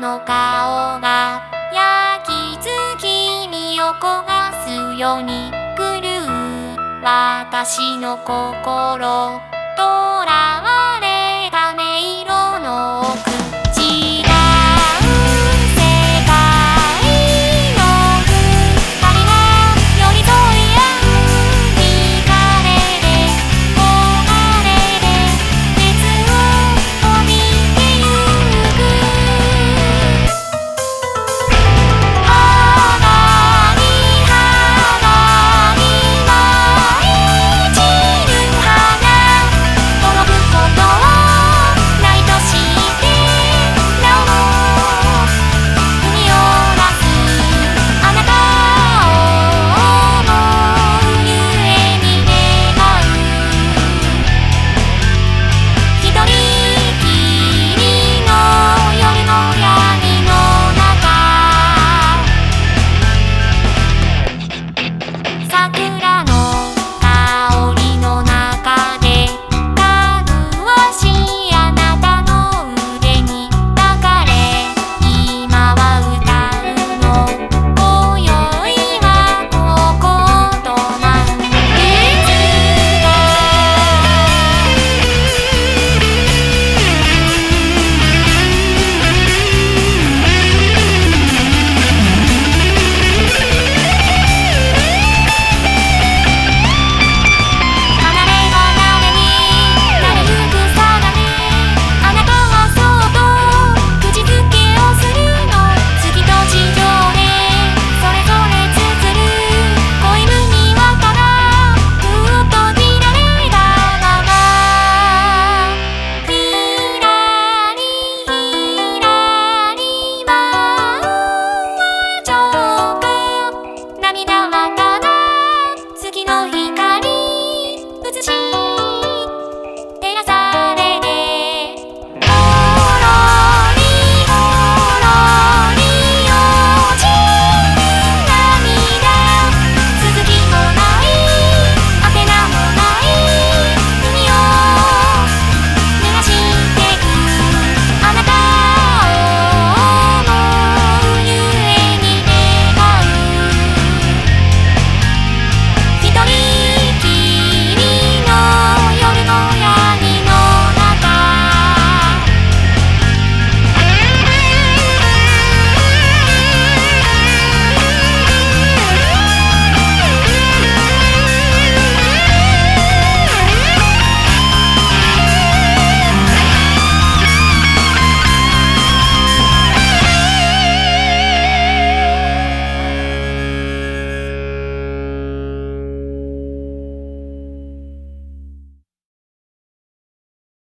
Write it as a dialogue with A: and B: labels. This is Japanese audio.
A: の顔が焼き付きに横がすように狂う私の心。とらわ